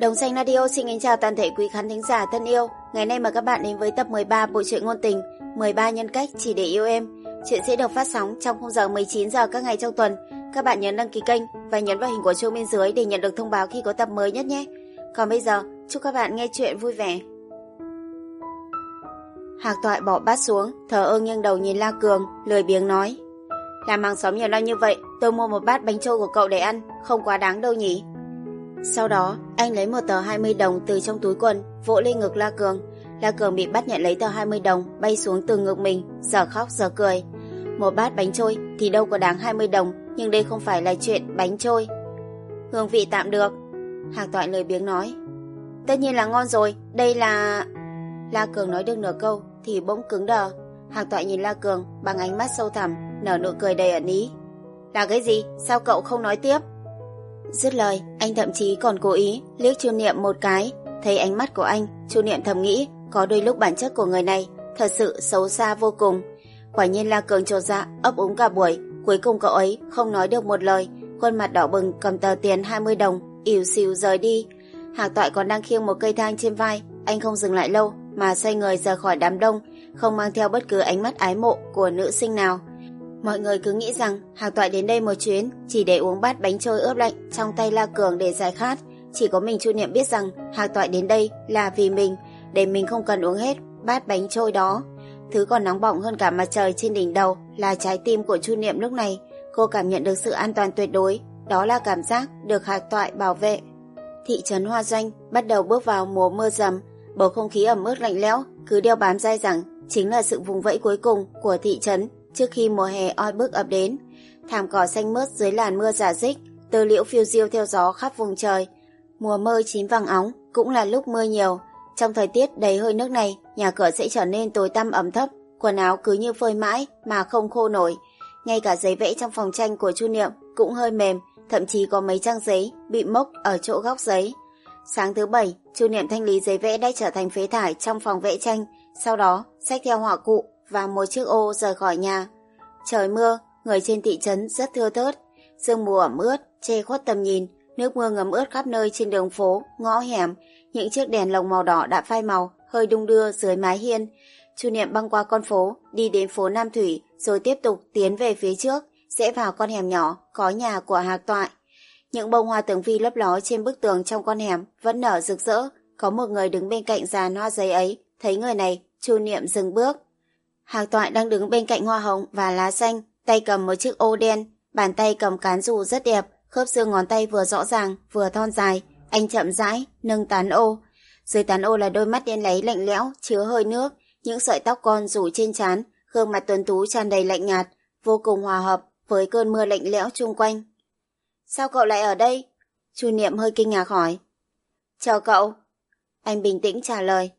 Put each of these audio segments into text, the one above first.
Đồng xanh radio xin kính chào toàn thể quý khán thính giả thân yêu. Ngày nay mời các bạn đến với tập 13 bộ truyện ngôn tình 13 nhân cách chỉ để yêu em. Chuyện sẽ được phát sóng trong khung giờ 19 giờ các ngày trong tuần. Các bạn nhớ đăng ký kênh và nhấn vào hình của chuông bên dưới để nhận được thông báo khi có tập mới nhất nhé. Còn bây giờ, chúc các bạn nghe chuyện vui vẻ. Hạc Toại bỏ bát xuống, thở ơ nghiêng đầu nhìn La Cường, lười biếng nói: "Làm hàng xóm nhiều năm như vậy, tôi mua một bát bánh trôi của cậu để ăn, không quá đáng đâu nhỉ?" Sau đó, anh lấy một tờ 20 đồng từ trong túi quần, vỗ lên ngực La Cường. La Cường bị bắt nhận lấy tờ 20 đồng, bay xuống từ ngực mình, giờ khóc giờ cười. Một bát bánh trôi thì đâu có đáng 20 đồng, nhưng đây không phải là chuyện bánh trôi. Hương vị tạm được. Hạc Toại lời biếng nói. Tất nhiên là ngon rồi, đây là... La Cường nói được nửa câu thì bỗng cứng đờ. Hạc Toại nhìn La Cường bằng ánh mắt sâu thẳm, nở nụ cười đầy ẩn ý. Là cái gì? Sao cậu không nói tiếp? Dứt lời, anh thậm chí còn cố ý liếc Chu Niệm một cái. Thấy ánh mắt của anh, Chu Niệm thầm nghĩ có đôi lúc bản chất của người này thật sự xấu xa vô cùng. Quả nhiên La Cường trột dạ, ấp úng cả buổi. Cuối cùng cậu ấy không nói được một lời, khuôn mặt đỏ bừng cầm tờ tiền 20 đồng, ỉu xìu rời đi. Hạc Toại còn đang khiêng một cây thang trên vai, anh không dừng lại lâu mà xoay người rời khỏi đám đông, không mang theo bất cứ ánh mắt ái mộ của nữ sinh nào. Mọi người cứ nghĩ rằng Hạc Toại đến đây một chuyến chỉ để uống bát bánh trôi ướp lạnh trong tay La Cường để giải khát. Chỉ có mình Chu Niệm biết rằng Hạc Toại đến đây là vì mình, để mình không cần uống hết bát bánh trôi đó. Thứ còn nóng bỏng hơn cả mặt trời trên đỉnh đầu là trái tim của Chu Niệm lúc này. Cô cảm nhận được sự an toàn tuyệt đối, đó là cảm giác được Hạc Toại bảo vệ. Thị trấn Hoa Doanh bắt đầu bước vào mùa mưa rầm, bầu không khí ẩm ướt lạnh lẽo cứ đeo bám dai rằng chính là sự vùng vẫy cuối cùng của thị trấn trước khi mùa hè oi bức ập đến. Thảm cỏ xanh mướt dưới làn mưa giả dích, tơ liễu phiêu diêu theo gió khắp vùng trời. Mùa mơ chín vàng óng cũng là lúc mưa nhiều. Trong thời tiết đầy hơi nước này, nhà cửa sẽ trở nên tối tăm ẩm thấp, quần áo cứ như phơi mãi mà không khô nổi. Ngay cả giấy vẽ trong phòng tranh của Chu Niệm cũng hơi mềm, thậm chí có mấy trang giấy bị mốc ở chỗ góc giấy. Sáng thứ bảy, Chu Niệm thanh lý giấy vẽ đã trở thành phế thải trong phòng vẽ tranh, sau đó xách theo họa cụ và một chiếc ô rời khỏi nhà. Trời mưa, người trên thị trấn rất thưa thớt, sương mù ẩm ướt, che khuất tầm nhìn, nước mưa ngấm ướt khắp nơi trên đường phố, ngõ hẻm, những chiếc đèn lồng màu đỏ đã phai màu, hơi đung đưa dưới mái hiên. Chu Niệm băng qua con phố, đi đến phố Nam Thủy, rồi tiếp tục tiến về phía trước, sẽ vào con hẻm nhỏ, có nhà của Hạc Toại. Những bông hoa tường vi lấp ló trên bức tường trong con hẻm vẫn nở rực rỡ, có một người đứng bên cạnh giàn hoa giấy ấy, thấy người này, Chu Niệm dừng bước. Hạc Toại đang đứng bên cạnh hoa hồng và lá xanh, tay cầm một chiếc ô đen, bàn tay cầm cán dù rất đẹp, khớp xương ngón tay vừa rõ ràng, vừa thon dài. Anh chậm rãi, nâng tán ô. Dưới tán ô là đôi mắt đen láy lạnh lẽo, chứa hơi nước, những sợi tóc con rủ trên trán, gương mặt tuấn tú tràn đầy lạnh nhạt, vô cùng hòa hợp với cơn mưa lạnh lẽo chung quanh. Sao cậu lại ở đây? Chu Niệm hơi kinh ngạc hỏi. Chờ cậu. Anh bình tĩnh trả lời.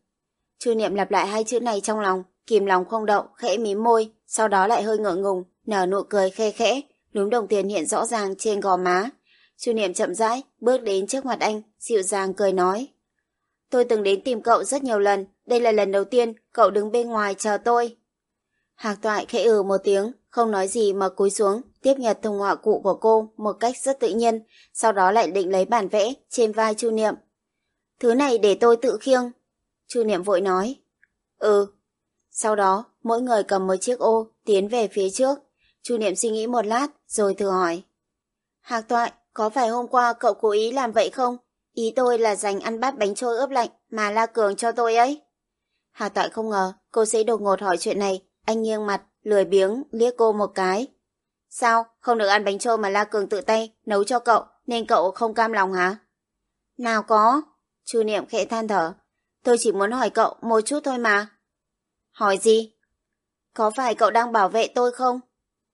Chu Niệm lặp lại hai chữ này trong lòng, kìm lòng không động, khẽ mím môi, sau đó lại hơi ngượng ngùng, nở nụ cười khe khẽ, núm đồng tiền hiện rõ ràng trên gò má. Chu Niệm chậm rãi, bước đến trước mặt anh, dịu dàng cười nói. Tôi từng đến tìm cậu rất nhiều lần, đây là lần đầu tiên cậu đứng bên ngoài chờ tôi. Hạc toại khẽ ừ một tiếng, không nói gì mà cúi xuống, tiếp nhận thùng họa cụ của cô một cách rất tự nhiên, sau đó lại định lấy bản vẽ trên vai Chu Niệm. Thứ này để tôi tự khiêng. Chu Niệm vội nói. Ừ. Sau đó, mỗi người cầm một chiếc ô, tiến về phía trước. Chu Niệm suy nghĩ một lát, rồi thử hỏi. Hạc toại, có phải hôm qua cậu cố ý làm vậy không? Ý tôi là dành ăn bát bánh trôi ướp lạnh mà La Cường cho tôi ấy. Hạc toại không ngờ cô sẽ đột ngột hỏi chuyện này. Anh nghiêng mặt, lười biếng, liếc cô một cái. Sao, không được ăn bánh trôi mà La Cường tự tay nấu cho cậu, nên cậu không cam lòng hả? Nào có. Chu Niệm khẽ than thở. Tôi chỉ muốn hỏi cậu một chút thôi mà. Hỏi gì? Có phải cậu đang bảo vệ tôi không?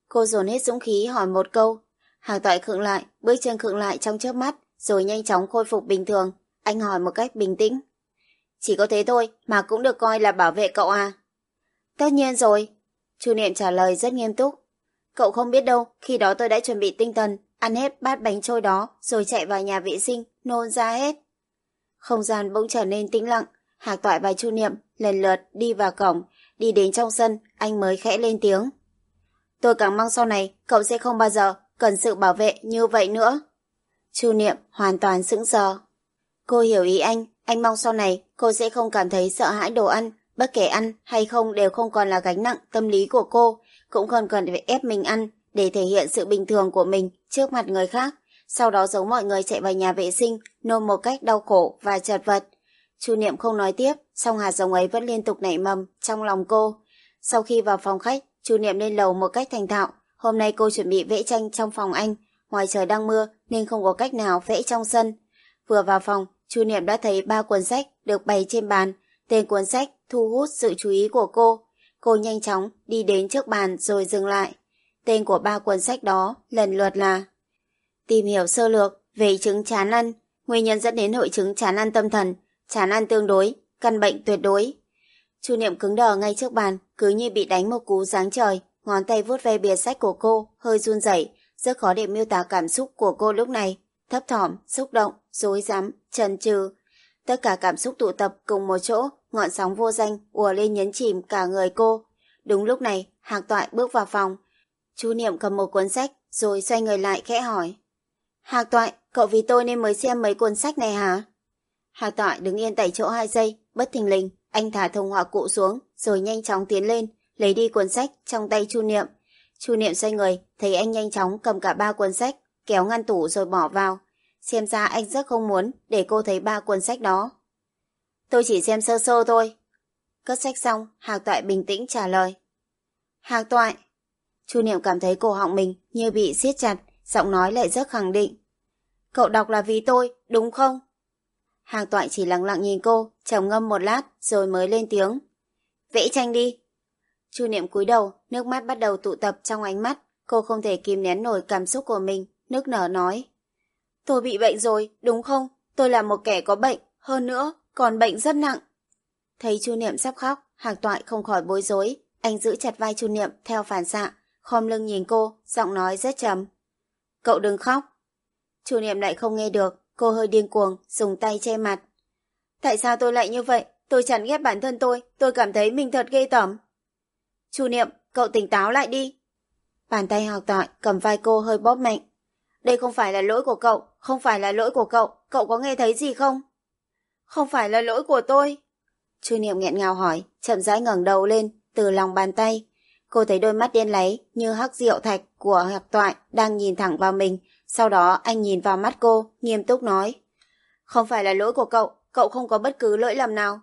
Cô dồn hết dũng khí hỏi một câu. Hàng toại khựng lại, bước chân khựng lại trong chớp mắt, rồi nhanh chóng khôi phục bình thường. Anh hỏi một cách bình tĩnh. Chỉ có thế thôi mà cũng được coi là bảo vệ cậu à? Tất nhiên rồi. Chu Niệm trả lời rất nghiêm túc. Cậu không biết đâu, khi đó tôi đã chuẩn bị tinh thần, ăn hết bát bánh trôi đó, rồi chạy vào nhà vệ sinh, nôn ra hết. Không gian bỗng trở nên tĩnh lặng, Hạc Toại và Chu Niệm lần lượt đi vào cổng, đi đến trong sân, anh mới khẽ lên tiếng. Tôi càng mong sau này cậu sẽ không bao giờ cần sự bảo vệ như vậy nữa. Chu Niệm hoàn toàn sững sờ. Cô hiểu ý anh, anh mong sau này cô sẽ không cảm thấy sợ hãi đồ ăn, bất kể ăn hay không đều không còn là gánh nặng tâm lý của cô, cũng không cần phải ép mình ăn để thể hiện sự bình thường của mình trước mặt người khác, sau đó giống mọi người chạy vào nhà vệ sinh, nôn một cách đau khổ và chật vật. Chu Niệm không nói tiếp, song hạt giống ấy vẫn liên tục nảy mầm trong lòng cô. Sau khi vào phòng khách, Chu Niệm lên lầu một cách thành thạo. Hôm nay cô chuẩn bị vẽ tranh trong phòng anh. Ngoài trời đang mưa nên không có cách nào vẽ trong sân. Vừa vào phòng, Chu Niệm đã thấy ba cuốn sách được bày trên bàn. Tên cuốn sách thu hút sự chú ý của cô. Cô nhanh chóng đi đến trước bàn rồi dừng lại. Tên của ba cuốn sách đó lần lượt là Tìm hiểu sơ lược về chứng chán ăn, nguyên nhân dẫn đến hội chứng chán ăn tâm thần, chán ăn tương đối, căn bệnh tuyệt đối. Chu Niệm cứng đờ ngay trước bàn, cứ như bị đánh một cú giáng trời, ngón tay vuốt ve bìa sách của cô, hơi run rẩy, rất khó để miêu tả cảm xúc của cô lúc này, thấp thỏm, xúc động, rối rắm, chần chừ. Tất cả cảm xúc tụ tập cùng một chỗ, ngọn sóng vô danh ùa lên nhấn chìm cả người cô. Đúng lúc này, Hạc Toại bước vào phòng. Chu Niệm cầm một cuốn sách, rồi xoay người lại khẽ hỏi. Hạc Toại, cậu vì tôi nên mới xem mấy cuốn sách này hả? Hạc Toại đứng yên tại chỗ hai giây, bất thình lình, anh thả thông họa cụ xuống, rồi nhanh chóng tiến lên, lấy đi cuốn sách trong tay Chu Niệm. Chu Niệm xoay người, thấy anh nhanh chóng cầm cả ba cuốn sách, kéo ngăn tủ rồi bỏ vào. Xem ra anh rất không muốn để cô thấy ba cuốn sách đó. Tôi chỉ xem sơ sơ thôi. Cất sách xong, Hạc Toại bình tĩnh trả lời. Hạc Toại. Chu Niệm cảm thấy cổ họng mình như bị siết chặt, giọng nói lại rất khẳng định. Cậu đọc là vì tôi, đúng không? Hàng toại chỉ lặng lặng nhìn cô, trầm ngâm một lát, rồi mới lên tiếng. Vẽ tranh đi. Chu niệm cúi đầu, nước mắt bắt đầu tụ tập trong ánh mắt. Cô không thể kìm nén nổi cảm xúc của mình, nước nở nói. Tôi bị bệnh rồi, đúng không? Tôi là một kẻ có bệnh, hơn nữa, còn bệnh rất nặng. Thấy chu niệm sắp khóc, hàng toại không khỏi bối rối. Anh giữ chặt vai chu niệm theo phản xạ, khom lưng nhìn cô, giọng nói rất trầm. Cậu đừng khóc. Chu niệm lại không nghe được, Cô hơi điên cuồng, dùng tay che mặt. Tại sao tôi lại như vậy? Tôi chẳng ghét bản thân tôi, tôi cảm thấy mình thật ghê tởm. Chu Niệm, cậu tỉnh táo lại đi. Bàn tay học tỏi cầm vai cô hơi bóp mạnh. Đây không phải là lỗi của cậu, không phải là lỗi của cậu, cậu có nghe thấy gì không? Không phải là lỗi của tôi. Chu Niệm nghẹn ngào hỏi, chậm rãi ngẩng đầu lên, từ lòng bàn tay. Cô thấy đôi mắt đen láy như hắc rượu thạch của học toại đang nhìn thẳng vào mình, sau đó anh nhìn vào mắt cô, nghiêm túc nói. Không phải là lỗi của cậu, cậu không có bất cứ lỗi lầm nào.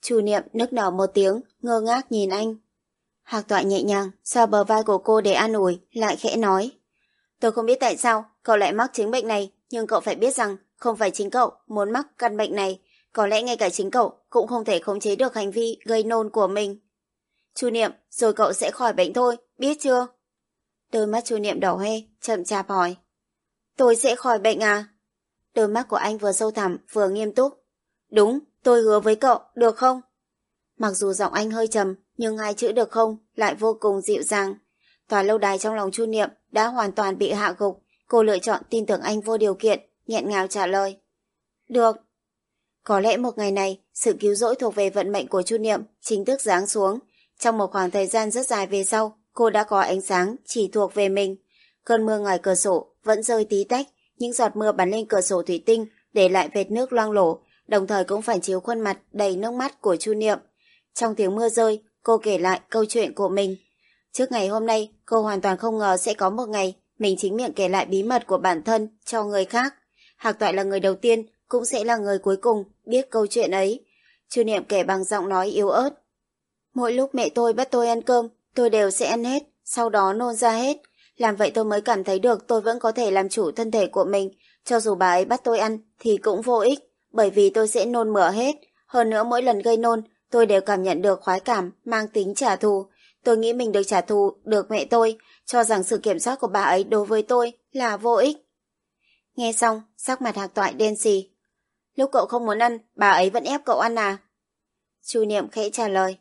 Chu niệm nức nở một tiếng, ngơ ngác nhìn anh. Hạc Toại nhẹ nhàng, xoa bờ vai của cô để an ủi, lại khẽ nói. Tôi không biết tại sao cậu lại mắc chứng bệnh này, nhưng cậu phải biết rằng không phải chính cậu muốn mắc căn bệnh này. Có lẽ ngay cả chính cậu cũng không thể khống chế được hành vi gây nôn của mình. Chu niệm, rồi cậu sẽ khỏi bệnh thôi, biết chưa? Đôi mắt chu niệm đỏ hoe, chậm chạp hỏi. Tôi sẽ khỏi bệnh à? Đôi mắt của anh vừa sâu thẳm vừa nghiêm túc. Đúng, tôi hứa với cậu, được không? Mặc dù giọng anh hơi trầm, nhưng hai chữ được không lại vô cùng dịu dàng. Tòa lâu đài trong lòng Chu Niệm đã hoàn toàn bị hạ gục. Cô lựa chọn tin tưởng anh vô điều kiện, nghẹn ngào trả lời. Được. Có lẽ một ngày này, sự cứu rỗi thuộc về vận mệnh của Chu Niệm chính thức giáng xuống. Trong một khoảng thời gian rất dài về sau, cô đã có ánh sáng chỉ thuộc về mình. Cơn mưa ngoài cửa sổ vẫn rơi tí tách, những giọt mưa bắn lên cửa sổ thủy tinh, để lại vệt nước loang lổ, đồng thời cũng phản chiếu khuôn mặt đầy nước mắt của Chu Niệm. Trong tiếng mưa rơi, cô kể lại câu chuyện của mình. Trước ngày hôm nay, cô hoàn toàn không ngờ sẽ có một ngày mình chính miệng kể lại bí mật của bản thân cho người khác. Hạc Toại là người đầu tiên, cũng sẽ là người cuối cùng biết câu chuyện ấy. Chu Niệm kể bằng giọng nói yếu ớt. Mỗi lúc mẹ tôi bắt tôi ăn cơm, tôi đều sẽ ăn hết, sau đó nôn ra hết. Làm vậy tôi mới cảm thấy được tôi vẫn có thể làm chủ thân thể của mình. Cho dù bà ấy bắt tôi ăn thì cũng vô ích, bởi vì tôi sẽ nôn mửa hết. Hơn nữa mỗi lần gây nôn, tôi đều cảm nhận được khoái cảm, mang tính trả thù. Tôi nghĩ mình được trả thù, được mẹ tôi, cho rằng sự kiểm soát của bà ấy đối với tôi là vô ích. Nghe xong, sắc mặt hạc toại đen xì. Lúc cậu không muốn ăn, bà ấy vẫn ép cậu ăn à? Chu Niệm khẽ trả lời.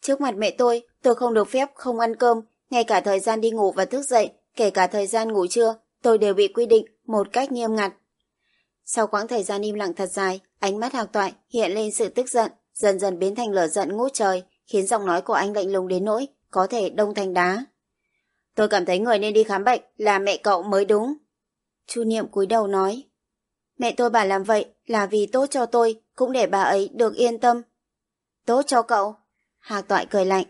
Trước mặt mẹ tôi, tôi không được phép không ăn cơm, ngay cả thời gian đi ngủ và thức dậy, kể cả thời gian ngủ trưa, tôi đều bị quy định một cách nghiêm ngặt. Sau quãng thời gian im lặng thật dài, ánh mắt hạc toại hiện lên sự tức giận, dần dần biến thành lửa giận ngút trời, khiến giọng nói của anh lạnh lùng đến nỗi có thể đông thành đá. Tôi cảm thấy người nên đi khám bệnh là mẹ cậu mới đúng. Chu Niệm cúi đầu nói. Mẹ tôi bảo làm vậy là vì tốt cho tôi, cũng để bà ấy được yên tâm. Tốt cho cậu. Hạc Toại cười lạnh.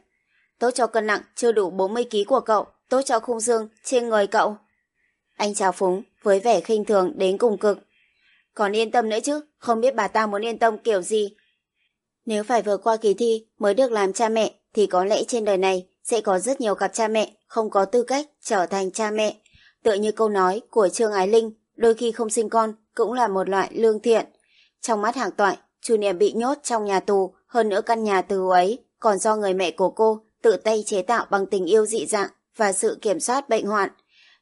Tốt cho cân nặng chưa đủ 40 kg của cậu, tốt cho khung xương trên người cậu. Anh chào phúng với vẻ khinh thường đến cùng cực. Còn yên tâm nữa chứ, không biết bà ta muốn yên tâm kiểu gì. Nếu phải vượt qua kỳ thi mới được làm cha mẹ thì có lẽ trên đời này sẽ có rất nhiều cặp cha mẹ không có tư cách trở thành cha mẹ. Tựa như câu nói của Trương Ái Linh, đôi khi không sinh con cũng là một loại lương thiện. Trong mắt hàng toại, Chu Niệm bị nhốt trong nhà tù, hơn nữa căn nhà tù ấy còn do người mẹ của cô tự tay chế tạo bằng tình yêu dị dạng và sự kiểm soát bệnh hoạn.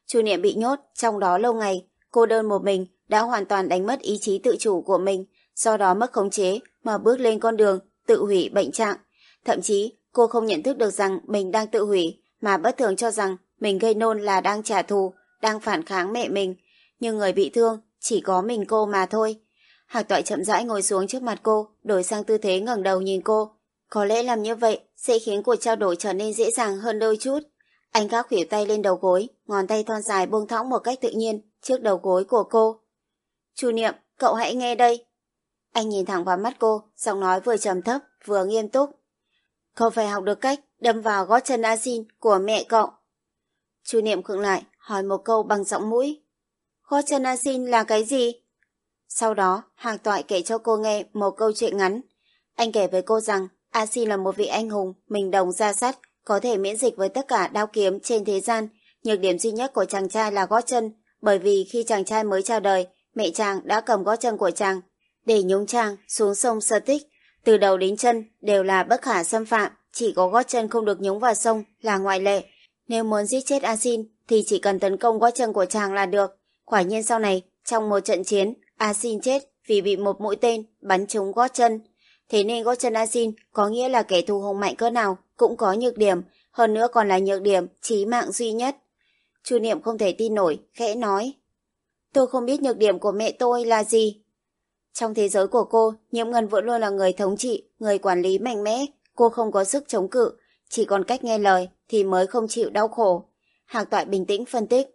Chu Niệm bị nhốt trong đó lâu ngày, cô đơn một mình đã hoàn toàn đánh mất ý chí tự chủ của mình, do đó mất khống chế mà bước lên con đường tự hủy bệnh trạng. Thậm chí, cô không nhận thức được rằng mình đang tự hủy, mà bất thường cho rằng mình gây nôn là đang trả thù, đang phản kháng mẹ mình. Nhưng người bị thương chỉ có mình cô mà thôi. Hạc toại chậm rãi ngồi xuống trước mặt cô, đổi sang tư thế ngẩng đầu nhìn cô. Có lẽ làm như vậy sẽ khiến cuộc trao đổi trở nên dễ dàng hơn đôi chút. Anh gác khuỷu tay lên đầu gối, ngón tay thon dài buông thõng một cách tự nhiên trước đầu gối của cô. Chu Niệm, cậu hãy nghe đây. Anh nhìn thẳng vào mắt cô, giọng nói vừa trầm thấp, vừa nghiêm túc. Cậu phải học được cách đâm vào gót chân asin của mẹ cậu. Chu Niệm khựng lại, hỏi một câu bằng giọng mũi. Gót chân asin là cái gì? Sau đó, Hàng Toại kể cho cô nghe một câu chuyện ngắn. Anh kể với cô rằng A Xin là một vị anh hùng, mình đồng ra sắt, có thể miễn dịch với tất cả đao kiếm trên thế gian. Nhược điểm duy nhất của chàng trai là gót chân, bởi vì khi chàng trai mới chào đời, mẹ chàng đã cầm gót chân của chàng để nhúng chàng xuống sông Sơ Tích. Từ đầu đến chân đều là bất khả xâm phạm, chỉ có gót chân không được nhúng vào sông là ngoại lệ. Nếu muốn giết chết A Xin thì chỉ cần tấn công gót chân của chàng là được. Quả nhiên sau này, trong một trận chiến, A Xin chết vì bị một mũi tên bắn trúng gót chân. Thế nên gót có nghĩa là kẻ thù hùng mạnh cỡ nào cũng có nhược điểm, hơn nữa còn là nhược điểm chí mạng duy nhất. Chu Niệm không thể tin nổi, khẽ nói. Tôi không biết nhược điểm của mẹ tôi là gì. Trong thế giới của cô, Nhiễm Ngân vẫn luôn là người thống trị, người quản lý mạnh mẽ. Cô không có sức chống cự, chỉ còn cách nghe lời thì mới không chịu đau khổ. Hạc Toại bình tĩnh phân tích.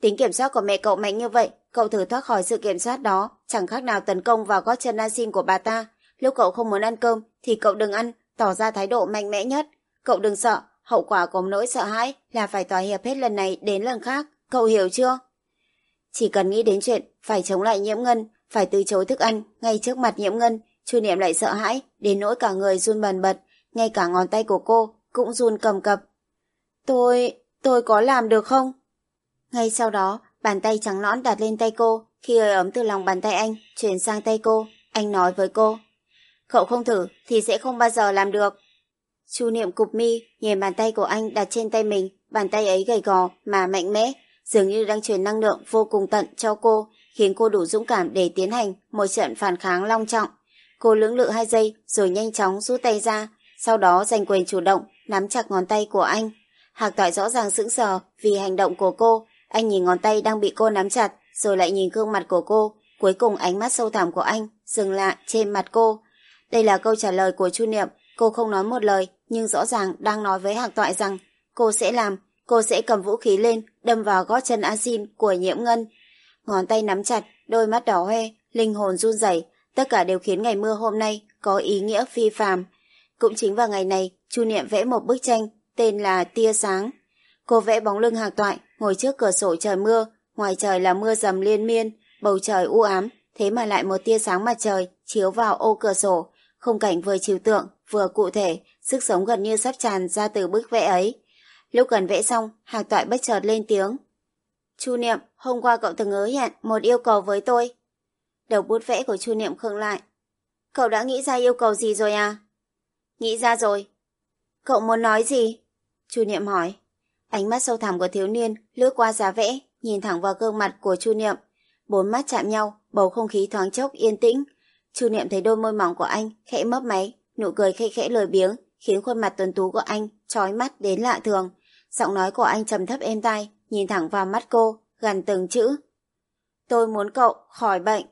Tính kiểm soát của mẹ cậu mạnh như vậy, cậu thử thoát khỏi sự kiểm soát đó, chẳng khác nào tấn công vào gót chân An của bà ta. Lúc cậu không muốn ăn cơm thì cậu đừng ăn, tỏ ra thái độ mạnh mẽ nhất. Cậu đừng sợ, hậu quả của nỗi sợ hãi là phải tòa hiệp hết lần này đến lần khác. Cậu hiểu chưa? Chỉ cần nghĩ đến chuyện phải chống lại nhiễm ngân, phải từ chối thức ăn ngay trước mặt nhiễm ngân, chu niệm lại sợ hãi, đến nỗi cả người run bần bật, ngay cả ngón tay của cô cũng run cầm cập. Tôi, tôi có làm được không? Ngay sau đó, bàn tay trắng nõn đặt lên tay cô, khi hơi ấm từ lòng bàn tay anh chuyển sang tay cô, anh nói với cô. Cậu không thử thì sẽ không bao giờ làm được. Chu niệm cục mi, nhìn bàn tay của anh đặt trên tay mình, bàn tay ấy gầy gò mà mạnh mẽ, dường như đang truyền năng lượng vô cùng tận cho cô, khiến cô đủ dũng cảm để tiến hành một trận phản kháng long trọng. Cô lưỡng lự hai giây rồi nhanh chóng rút tay ra, sau đó giành quyền chủ động, nắm chặt ngón tay của anh. Hạc toại rõ ràng sững sờ vì hành động của cô, anh nhìn ngón tay đang bị cô nắm chặt, rồi lại nhìn gương mặt của cô, cuối cùng ánh mắt sâu thẳm của anh dừng lại trên mặt cô. Đây là câu trả lời của Chu Niệm, cô không nói một lời, nhưng rõ ràng đang nói với Hạc Toại rằng cô sẽ làm, cô sẽ cầm vũ khí lên, đâm vào gót chân asin của Nhiễm Ngân. Ngón tay nắm chặt, đôi mắt đỏ hoe, linh hồn run rẩy, tất cả đều khiến ngày mưa hôm nay có ý nghĩa phi phàm. Cũng chính vào ngày này, Chu Niệm vẽ một bức tranh tên là Tia sáng. Cô vẽ bóng lưng Hạc Toại ngồi trước cửa sổ trời mưa, ngoài trời là mưa dầm liên miên, bầu trời u ám, thế mà lại một tia sáng mặt trời chiếu vào ô cửa sổ, khung cảnh vừa trừu tượng, vừa cụ thể, sức sống gần như sắp tràn ra từ bức vẽ ấy. Lúc gần vẽ xong, Hạc Toại bất chợt lên tiếng. Chu Niệm, hôm qua cậu từng hứa hẹn một yêu cầu với tôi. Đầu bút vẽ của Chu Niệm khựng lại. Cậu đã nghĩ ra yêu cầu gì rồi à? Nghĩ ra rồi. Cậu muốn nói gì? Chu Niệm hỏi. Ánh mắt sâu thẳm của thiếu niên lướt qua giá vẽ, nhìn thẳng vào gương mặt của Chu Niệm. Bốn mắt chạm nhau, bầu không khí thoáng chốc yên tĩnh. Chu Niệm thấy đôi môi mỏng của anh khẽ mấp máy, nụ cười khẽ khẽ lười biếng, khiến khuôn mặt tuấn tú của anh trói mắt đến lạ thường. Giọng nói của anh trầm thấp êm tai, nhìn thẳng vào mắt cô, gần từng chữ. Tôi muốn cậu khỏi bệnh.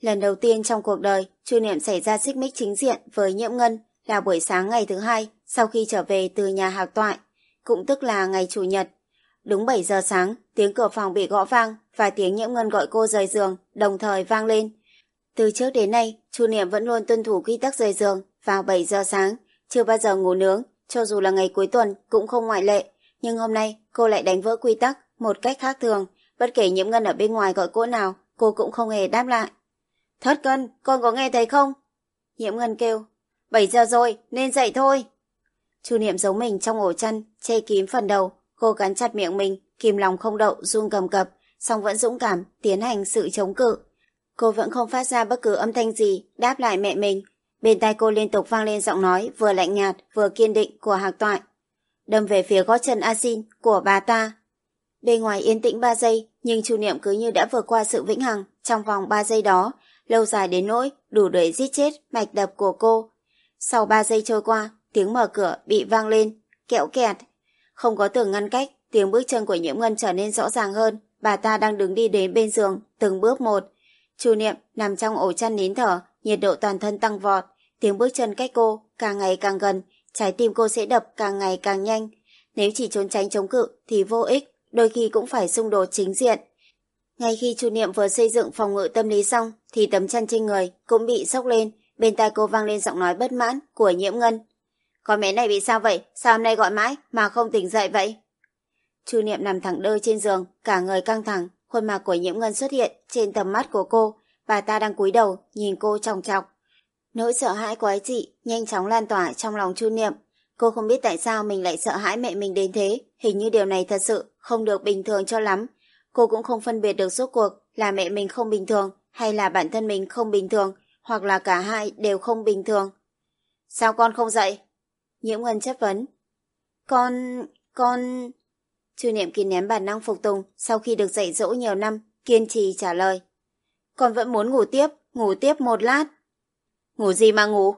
Lần đầu tiên trong cuộc đời, Chu Niệm xảy ra xích mích chính diện với Nhiễm Ngân là buổi sáng ngày thứ hai sau khi trở về từ nhà hạc toại, cũng tức là ngày Chủ nhật. Đúng 7 giờ sáng, tiếng cửa phòng bị gõ vang và tiếng Nhiễm Ngân gọi cô rời giường đồng thời vang lên. Từ trước đến nay, Chu Niệm vẫn luôn tuân thủ quy tắc rời giường vào 7 giờ sáng, chưa bao giờ ngủ nướng, cho dù là ngày cuối tuần cũng không ngoại lệ. Nhưng hôm nay, cô lại đánh vỡ quy tắc một cách khác thường, bất kể nhiễm ngân ở bên ngoài gọi cô nào, cô cũng không hề đáp lại. Thất cân, con có nghe thấy không? Nhiễm ngân kêu. 7 giờ rồi, nên dậy thôi. Chu Niệm giấu mình trong ổ chăn, che kín phần đầu, cô cắn chặt miệng mình, kìm lòng không đậu, run cầm cập, song vẫn dũng cảm, tiến hành sự chống cự. Cô vẫn không phát ra bất cứ âm thanh gì, đáp lại mẹ mình. Bên tai cô liên tục vang lên giọng nói vừa lạnh nhạt vừa kiên định của hạc toại. Đâm về phía gót chân asin của bà ta. Bên ngoài yên tĩnh 3 giây, nhưng Chu Niệm cứ như đã vượt qua sự vĩnh hằng trong vòng 3 giây đó, lâu dài đến nỗi đủ để giết chết mạch đập của cô. Sau 3 giây trôi qua, tiếng mở cửa bị vang lên, kẹo kẹt. Không có tường ngăn cách, tiếng bước chân của nhiễm ngân trở nên rõ ràng hơn. Bà ta đang đứng đi đến bên giường, từng bước một. Chu Niệm nằm trong ổ chăn nín thở, nhiệt độ toàn thân tăng vọt. Tiếng bước chân cách cô càng ngày càng gần, trái tim cô sẽ đập càng ngày càng nhanh. Nếu chỉ trốn tránh chống cự thì vô ích, đôi khi cũng phải xung đột chính diện. Ngay khi Chu Niệm vừa xây dựng phòng ngự tâm lý xong, thì tấm chăn trên người cũng bị sốc lên, bên tai cô vang lên giọng nói bất mãn của Nhiễm Ngân. Con bé này bị sao vậy? Sao hôm nay gọi mãi mà không tỉnh dậy vậy? Chu Niệm nằm thẳng đơ trên giường, cả người căng thẳng, khuôn mặt của Nhiễm Ngân xuất hiện trên tầm mắt của cô, và ta đang cúi đầu nhìn cô trọng chọc. Nỗi sợ hãi quái dị nhanh chóng lan tỏa trong lòng Chu Niệm. Cô không biết tại sao mình lại sợ hãi mẹ mình đến thế, hình như điều này thật sự không được bình thường cho lắm. Cô cũng không phân biệt được suốt cuộc là mẹ mình không bình thường hay là bản thân mình không bình thường, hoặc là cả hai đều không bình thường. Sao con không dậy? Nhiễm Ngân chất vấn. Con... con... Chu Niệm Kỳ ném bản năng phục tùng sau khi được dạy dỗ nhiều năm, kiên trì trả lời. Con vẫn muốn ngủ tiếp, ngủ tiếp một lát. Ngủ gì mà ngủ?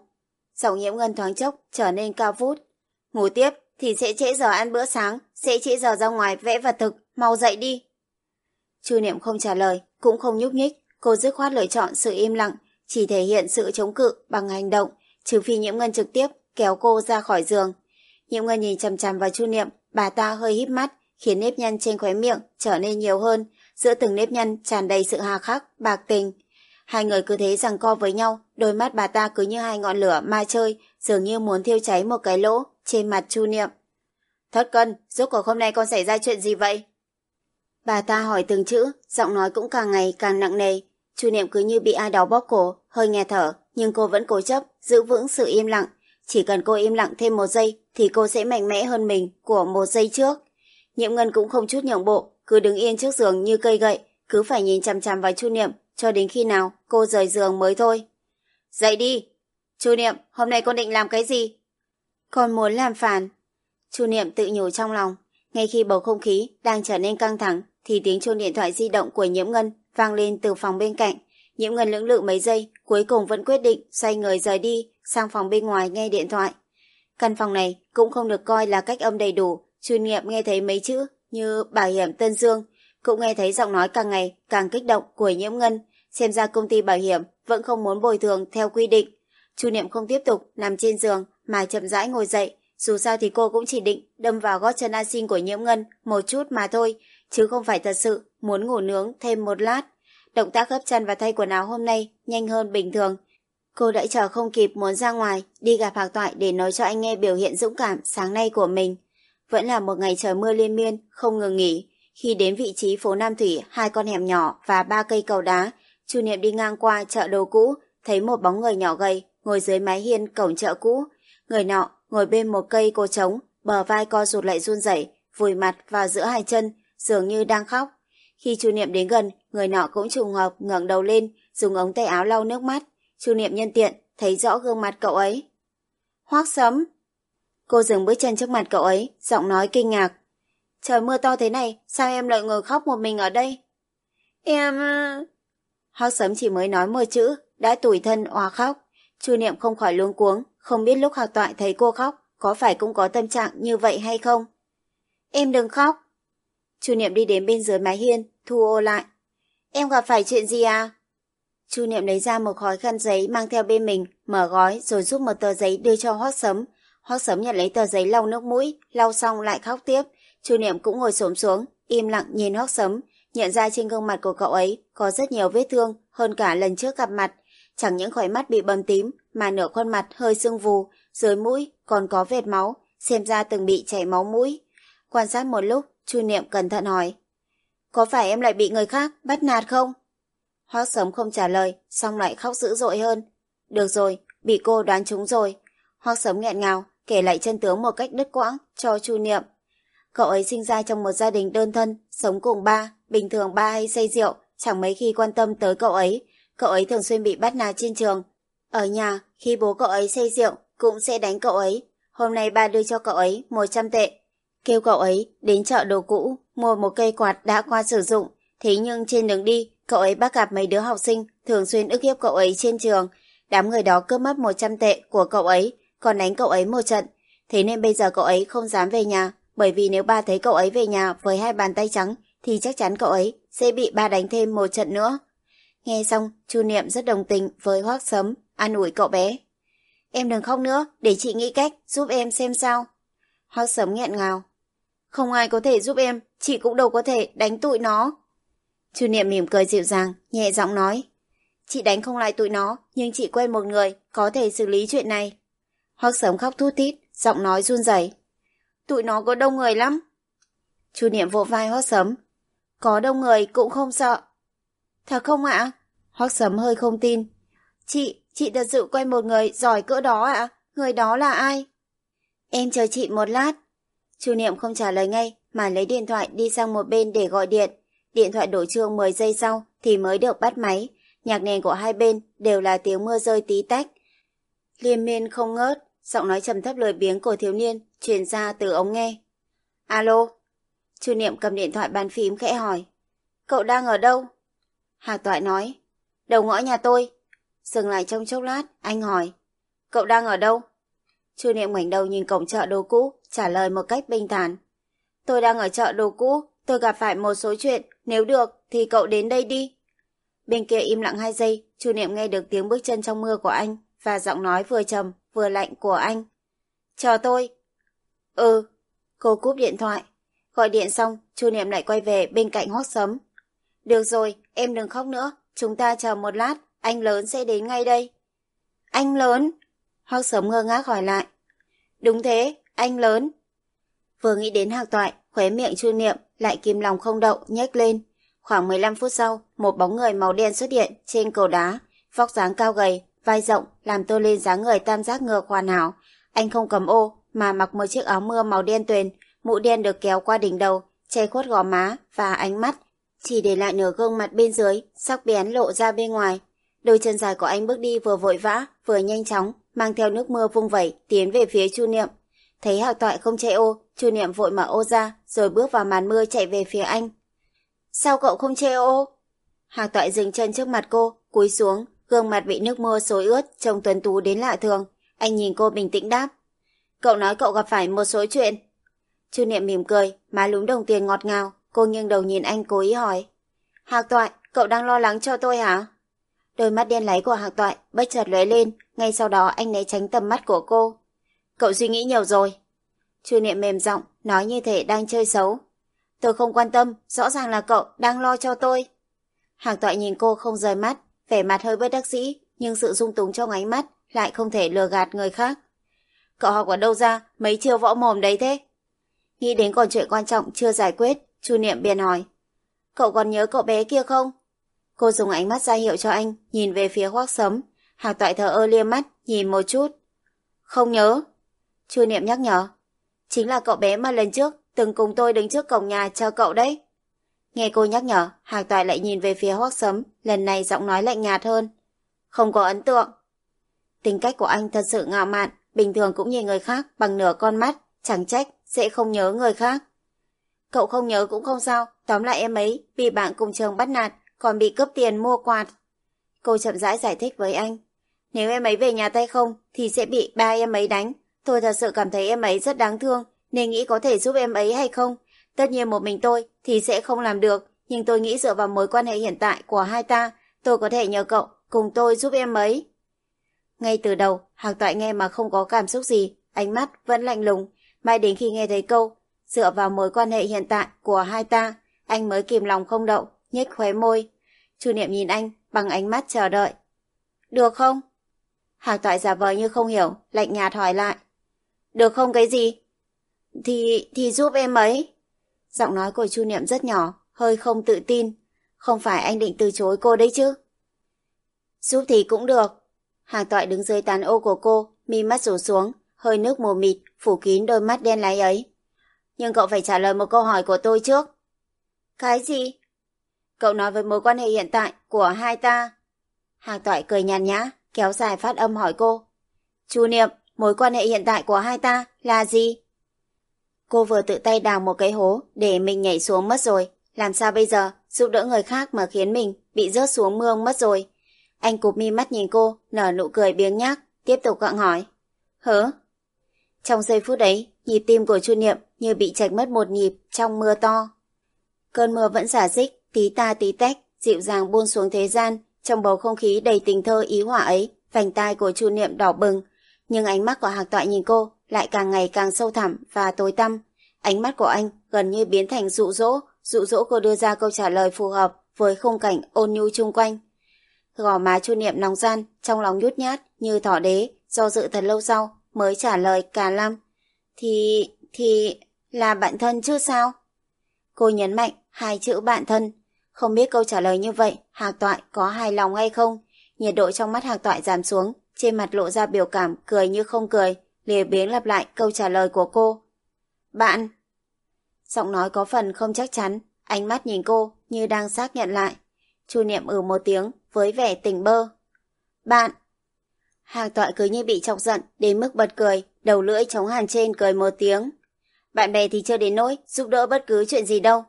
Giọng nhiễm ngân thoáng chốc trở nên cao vút. Ngủ tiếp thì sẽ trễ giờ ăn bữa sáng, sẽ trễ giờ ra ngoài vẽ vật thực, mau dậy đi. Chu Niệm không trả lời, cũng không nhúc nhích, cô dứt khoát lựa chọn sự im lặng, chỉ thể hiện sự chống cự bằng hành động, trừ phi nhiễm ngân trực tiếp kéo cô ra khỏi giường. Nhiễm ngân nhìn chằm chằm vào Chu Niệm, bà ta hơi híp mắt, khiến nếp nhăn trên khóe miệng trở nên nhiều hơn, giữa từng nếp nhăn tràn đầy sự hà khắc, bạc tình. Hai người cứ thế rằng co với nhau, đôi mắt bà ta cứ như hai ngọn lửa ma chơi, dường như muốn thiêu cháy một cái lỗ trên mặt Chu Niệm. Thất cân, rốt cuộc hôm nay con xảy ra chuyện gì vậy? Bà ta hỏi từng chữ, giọng nói cũng càng ngày càng nặng nề. Chu Niệm cứ như bị ai đó bóp cổ, hơi nghe thở, nhưng cô vẫn cố chấp, giữ vững sự im lặng. Chỉ cần cô im lặng thêm một giây, thì cô sẽ mạnh mẽ hơn mình của một giây trước. Nhiễm Ngân cũng không chút nhượng bộ, cứ đứng yên trước giường như cây gậy, cứ phải nhìn chằm chằm vào Chu Niệm cho đến khi nào cô rời giường mới thôi. Dậy đi! Chu Niệm, hôm nay con định làm cái gì? Con muốn làm phản. Chu Niệm tự nhủ trong lòng. Ngay khi bầu không khí đang trở nên căng thẳng, thì tiếng chuông điện thoại di động của Nhiễm Ngân vang lên từ phòng bên cạnh. Nhiễm Ngân lưỡng lự mấy giây, cuối cùng vẫn quyết định xoay người rời đi sang phòng bên ngoài nghe điện thoại. Căn phòng này cũng không được coi là cách âm đầy đủ, chuyên nghiệm nghe thấy mấy chữ như bảo hiểm Tân Dương, cũng nghe thấy giọng nói càng ngày càng kích động của Nhiễm Ngân, xem ra công ty bảo hiểm vẫn không muốn bồi thường theo quy định. Chu Niệm không tiếp tục nằm trên giường mà chậm rãi ngồi dậy, dù sao thì cô cũng chỉ định đâm vào gót chân A Xin của Nhiễm Ngân một chút mà thôi, chứ không phải thật sự muốn ngủ nướng thêm một lát. Động tác gấp chăn và thay quần áo hôm nay nhanh hơn bình thường. Cô đã chờ không kịp muốn ra ngoài, đi gặp Hạc Toại để nói cho anh nghe biểu hiện dũng cảm sáng nay của mình. Vẫn là một ngày trời mưa liên miên, không ngừng nghỉ. Khi đến vị trí phố Nam Thủy, hai con hẻm nhỏ và ba cây cầu đá, Chu Niệm đi ngang qua chợ đồ cũ, thấy một bóng người nhỏ gầy ngồi dưới mái hiên cổng chợ cũ. Người nọ ngồi bên một cây cô trống, bờ vai co rụt lại run rẩy, vùi mặt vào giữa hai chân, dường như đang khóc. Khi Chu Niệm đến gần, người nọ cũng trùng hợp ngẩng đầu lên, dùng ống tay áo lau nước mắt. Chu Niệm nhân tiện thấy rõ gương mặt cậu ấy. Hoác sấm. Cô dừng bước chân trước mặt cậu ấy, giọng nói kinh ngạc. Trời mưa to thế này, sao em lại ngồi khóc một mình ở đây? Em... À. Hoác sấm chỉ mới nói một chữ, đã tủi thân oà khóc. Chu Niệm không khỏi luống cuống, không biết lúc Hạc Toại thấy cô khóc, có phải cũng có tâm trạng như vậy hay không? Em đừng khóc. Chu Niệm đi đến bên dưới mái hiên, thu ô lại. Em gặp phải chuyện gì à? Chu Niệm lấy ra một khói khăn giấy mang theo bên mình, mở gói rồi giúp một tờ giấy đưa cho Hoác Sấm. Hoác sớm nhận lấy tờ giấy lau nước mũi, lau xong lại khóc tiếp. Chu Niệm cũng ngồi xổm xuống, im lặng nhìn Hoác sớm. nhận ra trên gương mặt của cậu ấy có rất nhiều vết thương hơn cả lần trước gặp mặt. chẳng những khóe mắt bị bầm tím, mà nửa khuôn mặt hơi sưng vù, dưới mũi còn có vệt máu, xem ra từng bị chảy máu mũi. Quan sát một lúc, Chu Niệm cẩn thận hỏi. Có phải em lại bị người khác bắt nạt không? Hoác sớm không trả lời, xong lại khóc dữ dội hơn. Được rồi, bị cô đoán trúng rồi. Hoác sớm nghẹn ngào, kể lại chân tướng một cách đứt quãng cho Chu Niệm. Cậu ấy sinh ra trong một gia đình đơn thân, sống cùng ba, bình thường ba hay say rượu, chẳng mấy khi quan tâm tới cậu ấy. Cậu ấy thường xuyên bị bắt nạt trên trường. Ở nhà, khi bố cậu ấy say rượu, cũng sẽ đánh cậu ấy. Hôm nay ba đưa cho cậu ấy 100 tệ. Kêu cậu ấy đến chợ đồ cũ, mua một cây quạt đã qua sử dụng. Thế nhưng trên đường đi, cậu ấy bắt gặp mấy đứa học sinh thường xuyên ức hiếp cậu ấy trên trường. Đám người đó cướp mất 100 tệ của cậu ấy, còn đánh cậu ấy một trận. Thế nên bây giờ cậu ấy không dám về nhà, bởi vì nếu ba thấy cậu ấy về nhà với hai bàn tay trắng, thì chắc chắn cậu ấy sẽ bị ba đánh thêm một trận nữa. Nghe xong, Chu Niệm rất đồng tình với Hoác Sấm, an ủi cậu bé. Em đừng khóc nữa, để chị nghĩ cách giúp em xem sao. Hoác Sấm nghẹn ngào. Không ai có thể giúp em, chị cũng đâu có thể đánh tụi nó. Chu Niệm mỉm cười dịu dàng, nhẹ giọng nói. Chị đánh không lại tụi nó, nhưng chị quen một người có thể xử lý chuyện này. Hoác Sấm khóc thút tít, giọng nói run rẩy. Tụi nó có đông người lắm. Chu Niệm vỗ vai Hoác Sấm. Có đông người cũng không sợ. Thật không ạ? Hoác Sấm hơi không tin. Chị, chị thật sự quen một người giỏi cỡ đó ạ? Người đó là ai? Em chờ chị một lát. Chu Niệm không trả lời ngay, mà lấy điện thoại đi sang một bên để gọi điện. Điện thoại đổ chuông 10 giây sau thì mới được bắt máy. Nhạc nền của hai bên đều là tiếng mưa rơi tí tách. Liên miên không ngớt, giọng nói trầm thấp lười biếng của thiếu niên truyền ra từ ống nghe. Alo? Chu Niệm cầm điện thoại bàn phím khẽ hỏi. Cậu đang ở đâu? Hạc Toại nói. Đầu ngõ nhà tôi. Dừng lại trong chốc lát, anh hỏi. Cậu đang ở đâu? Chu Niệm ngoảnh đầu nhìn cổng chợ đồ cũ, trả lời một cách bình thản. Tôi đang ở chợ đồ cũ, tôi gặp phải một số chuyện, nếu được thì cậu đến đây đi. Bên kia im lặng hai giây, Chu Niệm nghe được tiếng bước chân trong mưa của anh và giọng nói vừa trầm vừa lạnh của anh. Chờ tôi. Ừ. Cô cúp điện thoại. Gọi điện xong, Chu Niệm lại quay về bên cạnh Hoắc Sấm. Được rồi, em đừng khóc nữa, chúng ta chờ một lát, anh lớn sẽ đến ngay đây. Anh lớn? Hoắc Sấm ngơ ngác hỏi lại. Đúng thế, anh lớn. Vừa nghĩ đến hạc toại, khóe miệng Chu Niệm lại kìm lòng không đậu nhếch lên. Khoảng 15 phút sau, một bóng người màu đen xuất hiện trên cầu đá, vóc dáng cao gầy, vai rộng làm tô lên dáng người tam giác ngược hoàn hảo. Anh không cầm ô mà mặc một chiếc áo mưa màu đen tuyền, mũ đen được kéo qua đỉnh đầu, che khuất gò má và ánh mắt, chỉ để lại nửa gương mặt bên dưới, sắc bén lộ ra bên ngoài. Đôi chân dài của anh bước đi vừa vội vã, vừa nhanh chóng, mang theo nước mưa vung vẩy, tiến về phía Chu Niệm. Thấy Hạc Toại không che ô, Chu Niệm vội mở ô ra, rồi bước vào màn mưa chạy về phía anh. Sao cậu không che ô? Hạc Toại dừng chân trước mặt cô, cúi xuống, gương mặt bị nước mưa xối ướt, trông tuấn tú đến lạ thường. Anh nhìn cô bình tĩnh đáp. Cậu nói cậu gặp phải một số chuyện. Chu Niệm mỉm cười, má lúm đồng tiền ngọt ngào, cô nghiêng đầu nhìn anh cố ý hỏi. Hạc Toại, cậu đang lo lắng cho tôi hả? Đôi mắt đen láy của Hạc Toại bất chợt lóe lên, ngay sau đó anh né tránh tầm mắt của cô. Cậu suy nghĩ nhiều rồi. Chu Niệm mềm giọng, nói như thể đang chơi xấu. Tôi không quan tâm, rõ ràng là cậu đang lo cho tôi. Hạc Toại nhìn cô không rời mắt, vẻ mặt hơi bất đắc dĩ, nhưng sự dung túng trong ánh mắt lại không thể lừa gạt người khác. Cậu học ở đâu ra, mấy chiêu võ mồm đấy thế? Nghĩ đến còn chuyện quan trọng chưa giải quyết, Chu Niệm bìa hỏi Cậu còn nhớ cậu bé kia không? Cô dùng ánh mắt ra hiệu cho anh, nhìn về phía hoác sấm. Hạc toại thờ ơ liêm mắt, nhìn một chút. Không nhớ. Chu Niệm nhắc nhở. Chính là cậu bé mà lần trước từng cùng tôi đứng trước cổng nhà chờ cậu đấy. Nghe cô nhắc nhở, Hạc toại lại nhìn về phía hoác sấm, lần này giọng nói lạnh nhạt hơn. Không có ấn tượng. Tính cách của anh thật sự ngạo mạn, bình thường cũng nhìn người khác bằng nửa con mắt, chẳng trách sẽ không nhớ người khác. Cậu không nhớ cũng không sao, tóm lại em ấy bị bạn cùng trường bắt nạt, còn bị cướp tiền mua quạt. Cô chậm rãi giải thích với anh. Nếu em ấy về nhà tay không, thì sẽ bị ba em ấy đánh. Tôi thật sự cảm thấy em ấy rất đáng thương, nên nghĩ có thể giúp em ấy hay không. Tất nhiên một mình tôi thì sẽ không làm được, nhưng tôi nghĩ dựa vào mối quan hệ hiện tại của hai ta, tôi có thể nhờ cậu cùng tôi giúp em ấy. Ngay từ đầu, Hạc Toại nghe mà không có cảm xúc gì, ánh mắt vẫn lạnh lùng, mai đến khi nghe thấy câu, dựa vào mối quan hệ hiện tại của hai ta, anh mới kìm lòng không đậu, nhếch khóe môi. Chu Niệm nhìn anh bằng ánh mắt chờ đợi. Được không? Hạc toại giả vờ như không hiểu, lạnh nhạt hỏi lại. Được không cái gì? Thì, thì giúp em ấy. Giọng nói của Chu Niệm rất nhỏ, hơi không tự tin. Không phải anh định từ chối cô đấy chứ? Giúp thì cũng được. Hàng toại đứng dưới tán ô của cô, mi mắt rủ xuống, hơi nước mù mịt, phủ kín đôi mắt đen láy ấy. Nhưng cậu phải trả lời một câu hỏi của tôi trước. Cái gì? Cậu nói với mối quan hệ hiện tại của hai ta. Hàng toại cười nhàn nhã, kéo dài phát âm hỏi cô. Chu Niệm, mối quan hệ hiện tại của hai ta là gì? Cô vừa tự tay đào một cái hố để mình nhảy xuống mất rồi. Làm sao bây giờ giúp đỡ người khác mà khiến mình bị rớt xuống mương mất rồi. Anh cụp mi mắt nhìn cô, nở nụ cười biếng nhác, tiếp tục gặng hỏi. Hớ? Trong giây phút ấy, nhịp tim của Chu Niệm như bị chạch mất một nhịp trong mưa to. Cơn mưa vẫn xả dích tí ta tí tách, dịu dàng buông xuống thế gian, trong bầu không khí đầy tình thơ ý họa ấy, vành tai của Chu Niệm đỏ bừng, nhưng ánh mắt của Hạc Toại nhìn cô lại càng ngày càng sâu thẳm và tối tăm. Ánh mắt của anh gần như biến thành dụ dỗ, dụ dỗ cô đưa ra câu trả lời phù hợp với khung cảnh ôn nhu chung quanh. Gò má Chu Niệm nóng gian, trong lòng nhút nhát như thỏ đế, do dự thật lâu sau mới trả lời cả lăm. Thì, thì là bạn thân chứ sao? Cô nhấn mạnh hai chữ bạn thân. Không biết câu trả lời như vậy Hạc Toại có hài lòng hay không? Nhiệt độ trong mắt Hạc Toại giảm xuống, trên mặt lộ ra biểu cảm cười như không cười, lìa biếng lặp lại câu trả lời của cô. Bạn! Giọng nói có phần không chắc chắn, ánh mắt nhìn cô như đang xác nhận lại. Chu Niệm ừ một tiếng với vẻ tỉnh bơ. Bạn! Hàng tọa cứ như bị chọc giận đến mức bật cười, đầu lưỡi chống hàn trên cười một tiếng. Bạn bè thì chưa đến nỗi giúp đỡ bất cứ chuyện gì đâu.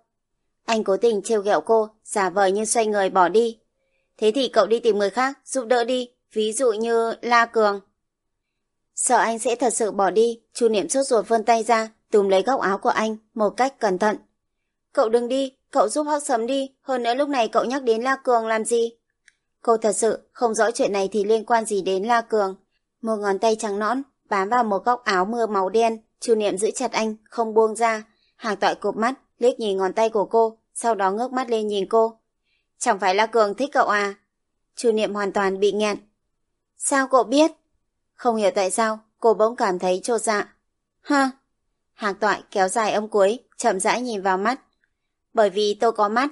Anh cố tình trêu ghẹo cô, giả vờ như xoay người bỏ đi. Thế thì cậu đi tìm người khác, giúp đỡ đi, ví dụ như La Cường. Sợ anh sẽ thật sự bỏ đi, Chu Niệm sốt ruột vươn tay ra, túm lấy góc áo của anh một cách cẩn thận. Cậu đừng đi, cậu giúp Hắc Sấm đi, hơn nữa lúc này cậu nhắc đến La Cường làm gì? Cô thật sự không rõ chuyện này thì liên quan gì đến La Cường. Một ngón tay trắng nõn bám vào một góc áo mưa màu đen, Chu Niệm giữ chặt anh, không buông ra. Hàng tội cụp mắt, liếc nhìn ngón tay của cô, sau đó ngước mắt lên nhìn cô. Chẳng phải La Cường thích cậu à? Chu Niệm hoàn toàn bị nghẹn. Sao cậu biết? Không hiểu tại sao, cô bỗng cảm thấy trột dạ. Ha! Hạc toại kéo dài ông cuối, chậm rãi nhìn vào mắt. Bởi vì tôi có mắt.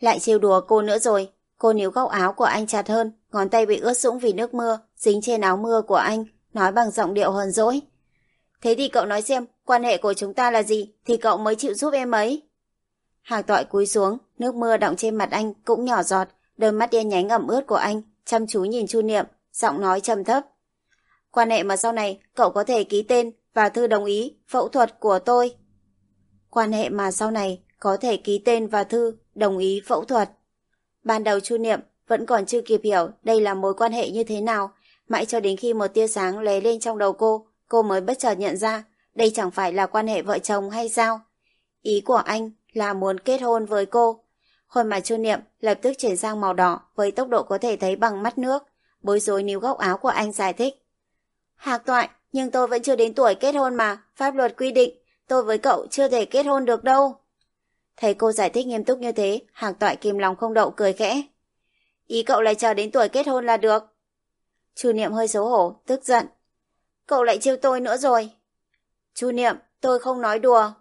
Lại trêu đùa cô nữa rồi. Cô níu góc áo của anh chặt hơn, ngón tay bị ướt sũng vì nước mưa, dính trên áo mưa của anh, nói bằng giọng điệu hờn dỗi. Thế thì cậu nói xem, quan hệ của chúng ta là gì, thì cậu mới chịu giúp em ấy. Hạc toại cúi xuống, nước mưa đọng trên mặt anh cũng nhỏ giọt, đôi mắt đen nhánh ẩm ướt của anh, chăm chú nhìn Chu Niệm, giọng nói trầm thấp. Quan hệ mà sau này cậu có thể ký tên và thư đồng ý phẫu thuật của tôi. Quan hệ mà sau này có thể ký tên và thư đồng ý phẫu thuật. Ban đầu Chu Niệm vẫn còn chưa kịp hiểu đây là mối quan hệ như thế nào, mãi cho đến khi một tia sáng lóe lên trong đầu cô, cô mới bất chợt nhận ra đây chẳng phải là quan hệ vợ chồng hay sao. Ý của anh là muốn kết hôn với cô. Khuôn mặt Chu Niệm lập tức chuyển sang màu đỏ với tốc độ có thể thấy bằng mắt nước, bối rối níu góc áo của anh giải thích. Hạc toại, nhưng tôi vẫn chưa đến tuổi kết hôn mà, pháp luật quy định, tôi với cậu chưa thể kết hôn được đâu. Thấy cô giải thích nghiêm túc như thế, Hạc toại kìm lòng không đậu cười khẽ. Ý cậu lại chờ đến tuổi kết hôn là được. Chu Niệm hơi xấu hổ, tức giận. Cậu lại trêu tôi nữa rồi. Chu Niệm, tôi không nói đùa.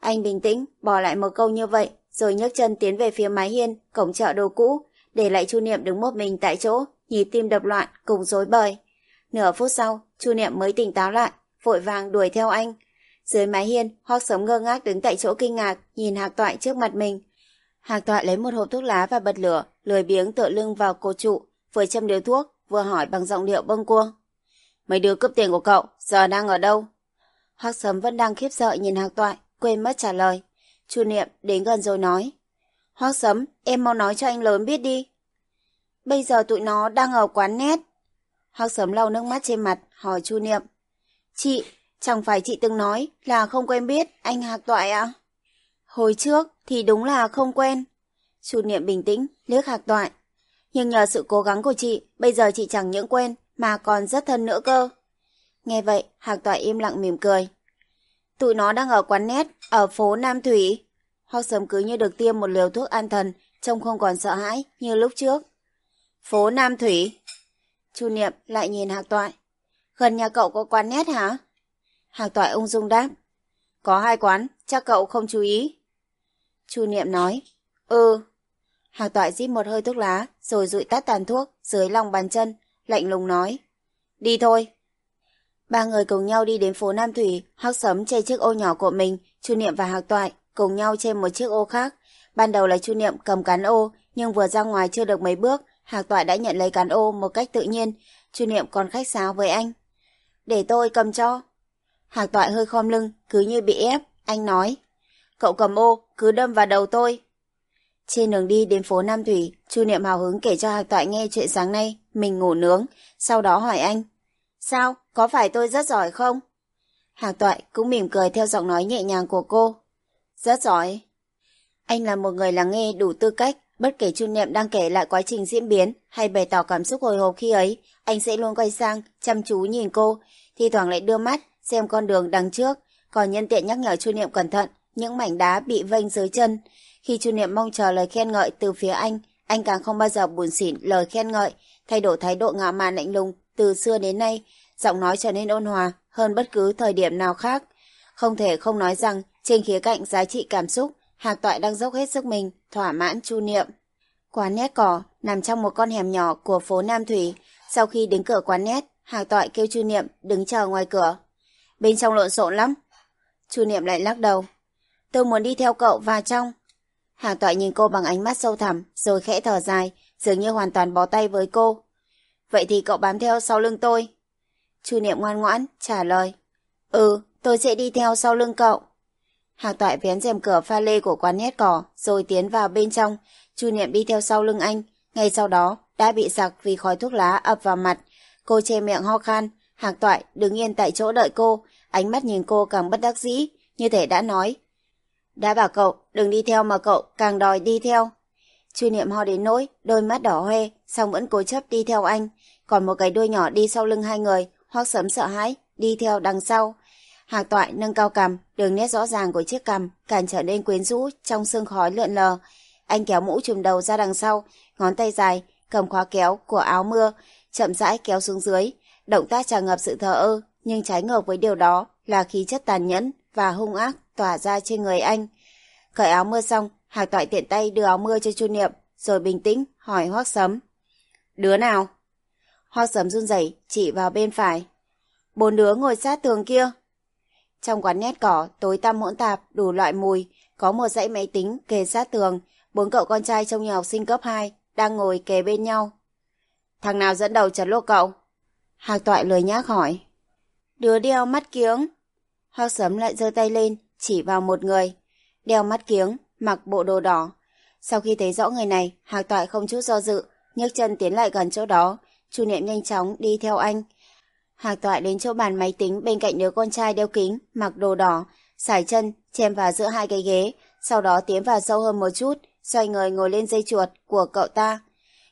Anh bình tĩnh, bỏ lại một câu như vậy, rồi nhấc chân tiến về phía mái hiên, cổng chợ đồ cũ, để lại Chu Niệm đứng một mình tại chỗ, nhịp tim đập loạn, cùng rối bời. Nửa phút sau, Chu Niệm mới tỉnh táo lại, vội vàng đuổi theo anh. Dưới mái hiên, Hoắc Sống ngơ ngác đứng tại chỗ kinh ngạc, nhìn Hạc Toại trước mặt mình. Hạc Toại lấy một hộp thuốc lá và bật lửa, lười biếng tựa lưng vào cột trụ, vừa châm điếu thuốc, vừa hỏi bằng giọng điệu bâng cua. Mấy đứa cướp tiền của cậu, giờ đang ở đâu? Hoắc Sấm vẫn đang khiếp sợ nhìn Hạc Toại, quên mất trả lời. Chu Niệm đến gần rồi nói. "Hoắc Sấm, em mau nói cho anh lớn biết đi. Bây giờ tụi nó đang ở quán nét. Hắc sớm lau nước mắt trên mặt, hỏi Chu Niệm. Chị, chẳng phải chị từng nói là không quen biết anh Hạc Toại à? Hồi trước thì đúng là không quen. Chu Niệm bình tĩnh, liếc Hạc Toại. Nhưng nhờ sự cố gắng của chị, bây giờ chị chẳng những quen mà còn rất thân nữa cơ. Nghe vậy, Hạc Toại im lặng mỉm cười. Tụi nó đang ở quán nét, ở phố Nam Thủy. Hoác sớm cứ như được tiêm một liều thuốc an thần, trông không còn sợ hãi như lúc trước. Phố Nam Thủy. Chu Niệm lại nhìn Hạc Toại. Gần nhà cậu có quán nét hả? Hạc Toại ung dung đáp. Có hai quán, chắc cậu không chú ý. Chu Niệm nói. Ừ. Hạc Toại rít một hơi thuốc lá, rồi rụi tắt tàn thuốc dưới lòng bàn chân, lạnh lùng nói. Đi thôi. Ba người cùng nhau đi đến phố Nam Thủy, Hắc Sấm che chiếc ô nhỏ của mình, Chu Niệm và Hạc Toại cùng nhau trên một chiếc ô khác. Ban đầu là Chu Niệm cầm cán ô, nhưng vừa ra ngoài chưa được mấy bước, Hạc Toại đã nhận lấy cán ô một cách tự nhiên. Chu Niệm còn khách sáo với anh. Để tôi cầm cho. Hạc Toại hơi khom lưng, cứ như bị ép. Anh nói. Cậu cầm ô, cứ đâm vào đầu tôi. Trên đường đi đến phố Nam Thủy, Chu Niệm hào hứng kể cho Hạc Toại nghe chuyện sáng nay, mình ngủ nướng, sau đó hỏi anh. Sao, có phải tôi rất giỏi không? Hạc Toại cũng mỉm cười theo giọng nói nhẹ nhàng của cô. Rất giỏi. Anh là một người lắng nghe đủ tư cách, bất kể Chu Niệm đang kể lại quá trình diễn biến hay bày tỏ cảm xúc hồi hộp khi ấy, anh sẽ luôn quay sang, chăm chú nhìn cô, thi thoảng lại đưa mắt, xem con đường đằng trước, còn nhân tiện nhắc nhở Chu Niệm cẩn thận, những mảnh đá bị vênh dưới chân. Khi Chu Niệm mong chờ lời khen ngợi từ phía anh, anh càng không bao giờ buồn xỉn lời khen ngợi, thay đổi thái độ ngạo mạn lạnh lùng từ xưa đến nay, giọng nói trở nên ôn hòa hơn bất cứ thời điểm nào khác. Không thể không nói rằng, trên khía cạnh giá trị cảm xúc, Hạc Toại đang dốc hết sức mình, thỏa mãn chu niệm. Quán nét cỏ nằm trong một con hẻm nhỏ của phố Nam Thủy. Sau khi đến cửa quán nét, Hạc Toại kêu chu niệm đứng chờ ngoài cửa. Bên trong lộn xộn lắm. Chu niệm lại lắc đầu. Tôi muốn đi theo cậu vào trong. Hạc Toại nhìn cô bằng ánh mắt sâu thẳm, rồi khẽ thở dài, dường như hoàn toàn bó tay với cô. Vậy thì cậu bám theo sau lưng tôi. Chu Niệm ngoan ngoãn, trả lời. Ừ, tôi sẽ đi theo sau lưng cậu. Hạc Toại vén rèm cửa pha lê của quán nét cỏ, rồi tiến vào bên trong. Chu Niệm đi theo sau lưng anh. Ngay sau đó, đã bị sặc vì khói thuốc lá ập vào mặt. Cô che miệng ho khan. Hạc Toại đứng yên tại chỗ đợi cô. Ánh mắt nhìn cô càng bất đắc dĩ, như thể đã nói. Đã bảo cậu, đừng đi theo mà cậu càng đòi đi theo. Chu Niệm ho đến nỗi, đôi mắt đỏ hoe, xong vẫn cố chấp đi theo anh. Còn một cái đuôi nhỏ đi sau lưng hai người, hoác sớm sợ hãi, đi theo đằng sau. Hạc toại nâng cao cằm, đường nét rõ ràng của chiếc cằm càng trở nên quyến rũ trong sương khói lượn lờ. Anh kéo mũ trùm đầu ra đằng sau, ngón tay dài, cầm khóa kéo của áo mưa, chậm rãi kéo xuống dưới. Động tác tràn ngập sự thờ ơ, nhưng trái ngược với điều đó là khí chất tàn nhẫn và hung ác tỏa ra trên người anh. Cởi áo mưa xong, Hạc toại tiện tay đưa áo mưa cho Chu Niệm, rồi bình tĩnh hỏi Hoác Sấm. Đứa nào? Hoác Sấm run rẩy chỉ vào bên phải. Bốn đứa ngồi sát tường kia. Trong quán nét cỏ, tối tăm hỗn tạp, đủ loại mùi, có một dãy máy tính kề sát tường, bốn cậu con trai trong nhà học sinh cấp 2 đang ngồi kề bên nhau. Thằng nào dẫn đầu trấn lô cậu? Hạc toại lười nhác hỏi. Đứa đeo mắt kiếng. Hoác Sấm lại giơ tay lên, chỉ vào một người. Đeo mắt kiếng, mặc bộ đồ đỏ. Sau khi thấy rõ người này, Hạc Toại không chút do dự, nhấc chân tiến lại gần chỗ đó. Chu Niệm nhanh chóng đi theo anh. Hạc Toại đến chỗ bàn máy tính bên cạnh đứa con trai đeo kính, mặc đồ đỏ, xài chân, chèm vào giữa hai cái ghế, sau đó tiến vào sâu hơn một chút, xoay người ngồi lên dây chuột của cậu ta.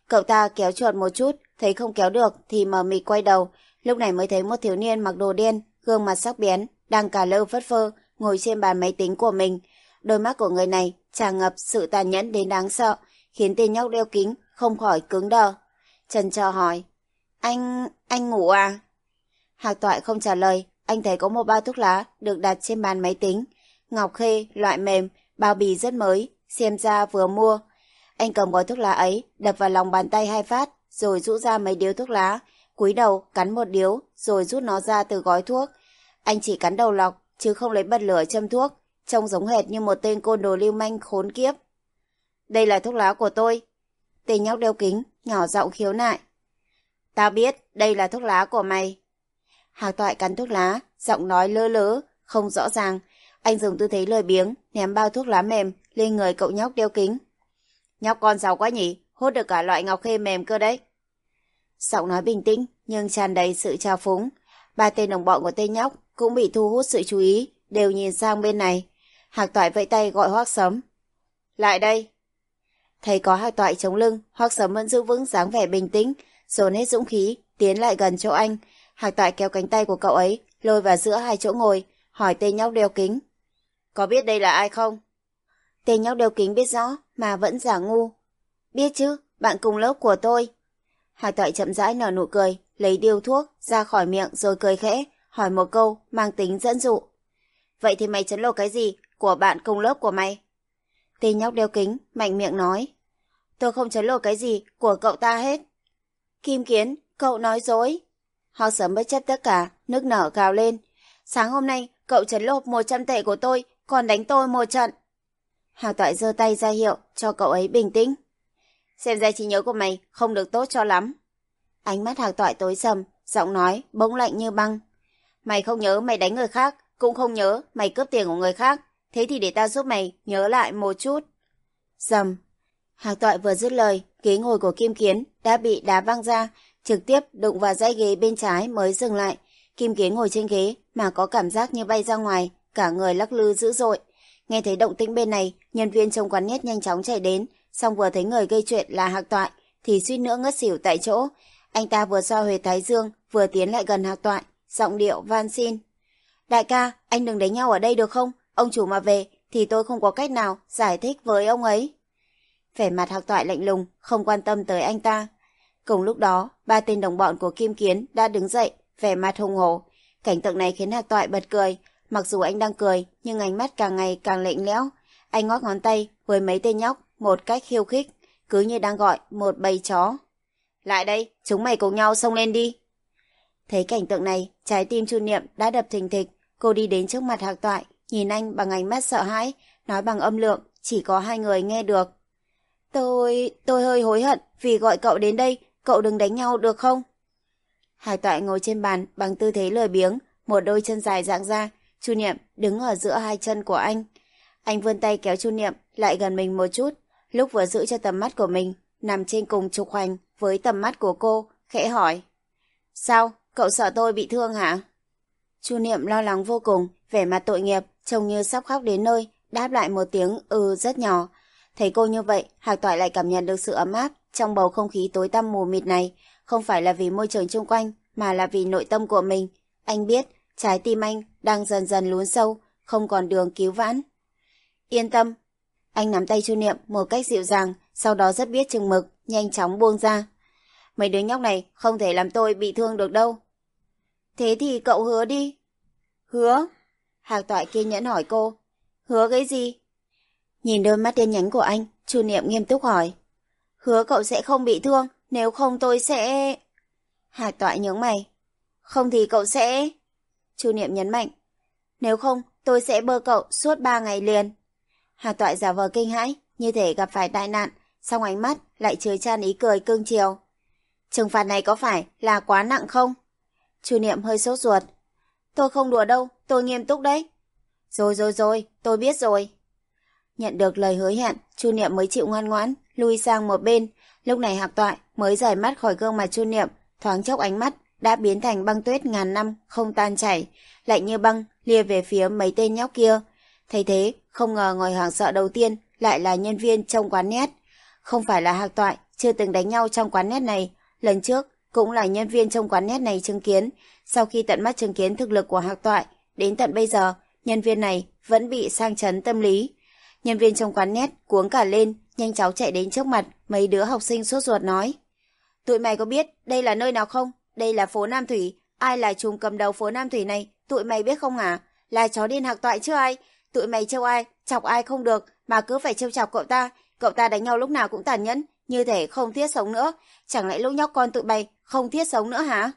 Cậu ta kéo chuột một chút, thấy không kéo được thì mờ mịt quay đầu, lúc này mới thấy một thiếu niên mặc đồ đen, gương mặt sắc bén, đang cà lơ phất phơ, ngồi trên bàn máy tính của mình. Đôi mắt của người này tràn ngập sự tàn nhẫn đến đáng sợ, khiến tên nhóc đeo kính không khỏi cứng đờ. Trần chờ hỏi, anh, anh ngủ à? Hạc toại không trả lời, anh thấy có một bao thuốc lá được đặt trên bàn máy tính. Ngọc khê, loại mềm, bao bì rất mới, xem ra vừa mua. Anh cầm gói thuốc lá ấy, đập vào lòng bàn tay hai phát, rồi rũ ra mấy điếu thuốc lá, cúi đầu cắn một điếu, rồi rút nó ra từ gói thuốc. Anh chỉ cắn đầu lọc, chứ không lấy bật lửa châm thuốc, trông giống hệt như một tên côn đồ lưu manh khốn kiếp. Đây là thuốc lá của tôi. Tên nhóc đeo kính, nhỏ giọng khiếu nại. Tao biết, đây là thuốc lá của mày. Hạc toại cắn thuốc lá, giọng nói lơ lớ, không rõ ràng. Anh dùng tư thế lười biếng, ném bao thuốc lá mềm lên người cậu nhóc đeo kính. Nhóc con giàu quá nhỉ, hốt được cả loại ngọc khê mềm cơ đấy. Giọng nói bình tĩnh, nhưng tràn đầy sự trao phúng. Ba tên đồng bọn của tên nhóc cũng bị thu hút sự chú ý, đều nhìn sang bên này. Hạc toại vẫy tay gọi hoác sấm. Lại đây. Thấy có hạc toại chống lưng, hoác sấm vẫn giữ vững dáng vẻ bình tĩnh, dồn hết dũng khí, tiến lại gần chỗ anh. Hạc toại kéo cánh tay của cậu ấy, lôi vào giữa hai chỗ ngồi, hỏi tên nhóc đeo kính. Có biết đây là ai không? Tên nhóc đeo kính biết rõ, mà vẫn giả ngu. Biết chứ, bạn cùng lớp của tôi. Hà Toại chậm rãi nở nụ cười, lấy điêu thuốc ra khỏi miệng rồi cười khẽ, hỏi một câu mang tính dẫn dụ. Vậy thì mày chấn lột cái gì của bạn cùng lớp của mày? Tên nhóc đeo kính, mạnh miệng nói. Tôi không chấn lột cái gì của cậu ta hết. Kim Kiến, cậu nói dối. Họ sớm bất chấp tất cả, nước nở gào lên. Sáng hôm nay, cậu chấn lột 100 tệ của tôi, còn đánh tôi một trận. Hà Toại giơ tay ra hiệu cho cậu ấy bình tĩnh. Xem ra trí nhớ của mày không được tốt cho lắm. Ánh mắt Hào Toại tối sầm, giọng nói bỗng lạnh như băng. Mày không nhớ mày đánh người khác, cũng không nhớ mày cướp tiền của người khác. Thế thì để ta giúp mày nhớ lại một chút. Dầm. Hạc Toại vừa dứt lời, ghế ngồi của Kim Kiến đã bị đá văng ra, trực tiếp đụng vào dãy ghế bên trái mới dừng lại. Kim Kiến ngồi trên ghế mà có cảm giác như bay ra ngoài, cả người lắc lư dữ dội. Nghe thấy động tĩnh bên này, nhân viên trong quán nét nhanh chóng chạy đến, xong vừa thấy người gây chuyện là Hạc Toại, thì suýt nữa ngất xỉu tại chỗ. Anh ta vừa so huề thái dương, vừa tiến lại gần Hạc Toại, giọng điệu van xin. Đại ca, anh đừng đánh nhau ở đây được không? Ông chủ mà về, thì tôi không có cách nào giải thích với ông ấy. Vẻ mặt Hạc Toại lạnh lùng, không quan tâm tới anh ta. Cùng lúc đó, ba tên đồng bọn của Kim Kiến đã đứng dậy, vẻ mặt hùng hổ. Cảnh tượng này khiến Hạc Toại bật cười, mặc dù anh đang cười, nhưng ánh mắt càng ngày càng lạnh lẽo. Anh ngót ngón tay với mấy tên nhóc một cách khiêu khích, cứ như đang gọi một bầy chó. Lại đây, chúng mày cùng nhau xông lên đi. Thấy cảnh tượng này, trái tim Chu Niệm đã đập thình thịch, cô đi đến trước mặt Hạc Toại, nhìn anh bằng ánh mắt sợ hãi, nói bằng âm lượng, chỉ có hai người nghe được. Tôi, tôi hơi hối hận vì gọi cậu đến đây, cậu đừng đánh nhau được không? Hải Toại ngồi trên bàn bằng tư thế lười biếng, một đôi chân dài dạng ra, Chu Niệm đứng ở giữa hai chân của anh. Anh vươn tay kéo Chu Niệm lại gần mình một chút, lúc vừa giữ cho tầm mắt của mình, nằm trên cùng trục hoành với tầm mắt của cô, khẽ hỏi. Sao, cậu sợ tôi bị thương hả? Chu Niệm lo lắng vô cùng, vẻ mặt tội nghiệp, trông như sắp khóc đến nơi, đáp lại một tiếng ừ rất nhỏ. Thấy cô như vậy, Hạc Toại lại cảm nhận được sự ấm áp trong bầu không khí tối tăm mù mịt này, không phải là vì môi trường xung quanh, mà là vì nội tâm của mình. Anh biết, trái tim anh đang dần dần lún sâu, không còn đường cứu vãn. Yên tâm. Anh nắm tay Chu Niệm một cách dịu dàng, sau đó rất biết chừng mực, nhanh chóng buông ra. Mấy đứa nhóc này không thể làm tôi bị thương được đâu. Thế thì cậu hứa đi. Hứa? Hạc toại kiên nhẫn hỏi cô. Hứa cái gì? Nhìn đôi mắt đen nhánh của anh, Chu Niệm nghiêm túc hỏi. Hứa cậu sẽ không bị thương, nếu không tôi sẽ... hà toại nhướng mày. Không thì cậu sẽ... Chu Niệm nhấn mạnh. Nếu không, tôi sẽ bơ cậu suốt ba ngày liền. Hà Toại giả vờ kinh hãi, như thể gặp phải tai nạn, song ánh mắt lại chứa chan ý cười cưng chiều. Trừng phạt này có phải là quá nặng không? Chu Niệm hơi sốt ruột. Tôi không đùa đâu, tôi nghiêm túc đấy. Rồi rồi rồi, tôi biết rồi. Nhận được lời hứa hẹn, Chu Niệm mới chịu ngoan ngoãn, lui sang một bên. Lúc này Hạc Toại mới rời mắt khỏi gương mặt Chu Niệm, thoáng chốc ánh mắt đã biến thành băng tuyết ngàn năm không tan chảy, lạnh như băng lia về phía mấy tên nhóc kia. Thấy thế, không ngờ ngồi hoảng sợ đầu tiên lại là nhân viên trong quán nét. Không phải là Hạc Toại chưa từng đánh nhau trong quán nét này, lần trước cũng là nhân viên trong quán nét này chứng kiến. Sau khi tận mắt chứng kiến thực lực của Hạc Toại, đến tận bây giờ, nhân viên này vẫn bị sang chấn tâm lý. Nhân viên trong quán nét cuống cả lên, nhanh chóng chạy đến trước mặt mấy đứa học sinh sốt ruột nói. Tụi mày có biết đây là nơi nào không? Đây là phố Nam Thủy. Ai là trùm cầm đầu phố Nam Thủy này? Tụi mày biết không hả? Là chó điên hạc toại chứ ai? Tụi mày trêu ai? Chọc ai không được, mà cứ phải trêu chọc cậu ta. Cậu ta đánh nhau lúc nào cũng tàn nhẫn, như thể không thiết sống nữa. Chẳng lẽ lúc nhóc con tụi mày không thiết sống nữa hả?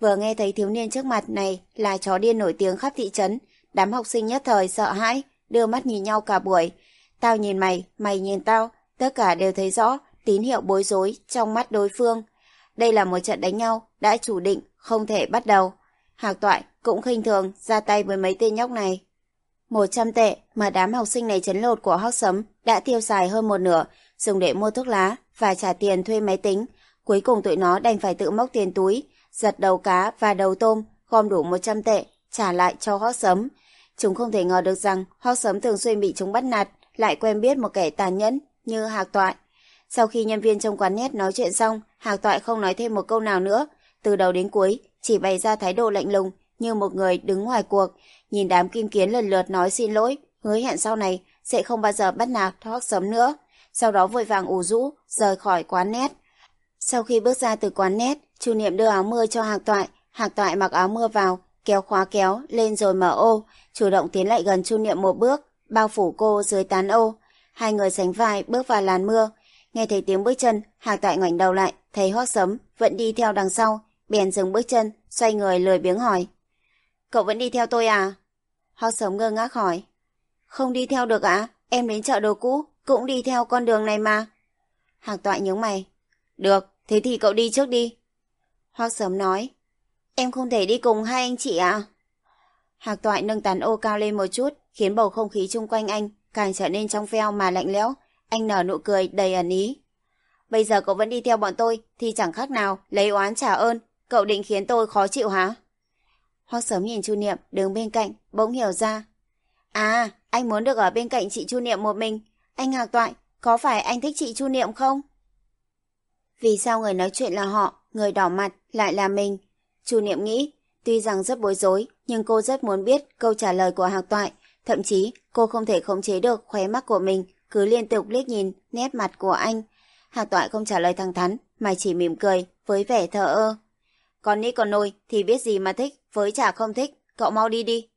Vừa nghe thấy thiếu niên trước mặt này là chó điên nổi tiếng khắp thị trấn, đám học sinh nhất thời sợ hãi, đưa mắt nhìn nhau cả buổi. Tao nhìn mày, mày nhìn tao, tất cả đều thấy rõ tín hiệu bối rối trong mắt đối phương. Đây là một trận đánh nhau đã chủ định, không thể bắt đầu. Hạc Toại cũng khinh thường ra tay với mấy tên nhóc này. Một trăm tệ mà đám học sinh này chấn lột của Hóc Sấm đã tiêu xài hơn một nửa, dùng để mua thuốc lá và trả tiền thuê máy tính. Cuối cùng tụi nó đành phải tự móc tiền túi, giật đầu cá và đầu tôm, gom đủ 100 tệ, trả lại cho Hóc Sấm. Chúng không thể ngờ được rằng Hóc Sấm thường xuyên bị chúng bắt nạt, lại quen biết một kẻ tàn nhẫn như Hạc Toại. Sau khi nhân viên trong quán nét nói chuyện xong, Hạc Toại không nói thêm một câu nào nữa. Từ đầu đến cuối, chỉ bày ra thái độ lạnh lùng như một người đứng ngoài cuộc, nhìn đám kim kiến lần lượt nói xin lỗi, hứa hẹn sau này sẽ không bao giờ bắt nạt thoát sớm nữa. Sau đó vội vàng ủ rũ, rời khỏi quán nét. Sau khi bước ra từ quán nét, chủ Niệm đưa áo mưa cho Hạc Toại, Hạc Toại mặc áo mưa vào, kéo khóa kéo, lên rồi mở ô, chủ động tiến lại gần Chu Niệm một bước, bao phủ cô dưới tán ô. Hai người sánh vai bước vào làn mưa, nghe thấy tiếng bước chân, Hạc Tại ngoảnh đầu lại, thấy Hoắc Sấm vẫn đi theo đằng sau, bèn dừng bước chân, xoay người lười biếng hỏi. Cậu vẫn đi theo tôi à? Hoắc Sấm ngơ ngác hỏi. Không đi theo được ạ, em đến chợ đồ cũ, cũng đi theo con đường này mà. Hạc Toại nhướng mày. Được, thế thì cậu đi trước đi. Hoác sớm nói, em không thể đi cùng hai anh chị à? Hạc toại nâng tàn ô cao lên một chút, khiến bầu không khí chung quanh anh càng trở nên trong veo mà lạnh lẽo. Anh nở nụ cười đầy ẩn ý. Bây giờ cậu vẫn đi theo bọn tôi thì chẳng khác nào lấy oán trả ơn. Cậu định khiến tôi khó chịu hả? Hoác sớm nhìn Chu Niệm đứng bên cạnh, bỗng hiểu ra. À, anh muốn được ở bên cạnh chị Chu Niệm một mình. Anh Hạc Toại, có phải anh thích chị Chu Niệm không? Vì sao người nói chuyện là họ, người đỏ mặt lại là mình? Chu Niệm nghĩ, tuy rằng rất bối rối, nhưng cô rất muốn biết câu trả lời của Hạc Toại. Thậm chí, cô không thể khống chế được khóe mắt của mình, cứ liên tục liếc nhìn nét mặt của anh. Hạc Toại không trả lời thẳng thắn, mà chỉ mỉm cười, với vẻ thờ ơ. Con nít con nôi thì biết gì mà thích, với chả không thích, cậu mau đi đi.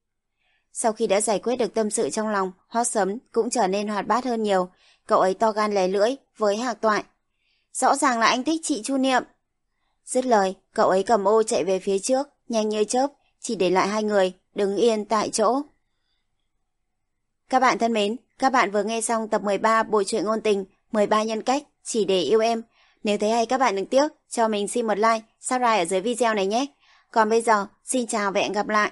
Sau khi đã giải quyết được tâm sự trong lòng, hót sấm cũng trở nên hoạt bát hơn nhiều. Cậu ấy to gan lè lưỡi với Hạc Toại. Rõ ràng là anh thích chị Chu Niệm. Dứt lời, cậu ấy cầm ô chạy về phía trước, nhanh như chớp, chỉ để lại hai người, đứng yên tại chỗ. Các bạn thân mến, các bạn vừa nghe xong tập 13 bộ truyện ngôn tình 13 nhân cách chỉ để yêu em. Nếu thấy hay các bạn đừng tiếc, cho mình xin một like, subscribe ở dưới video này nhé. Còn bây giờ, xin chào và hẹn gặp lại.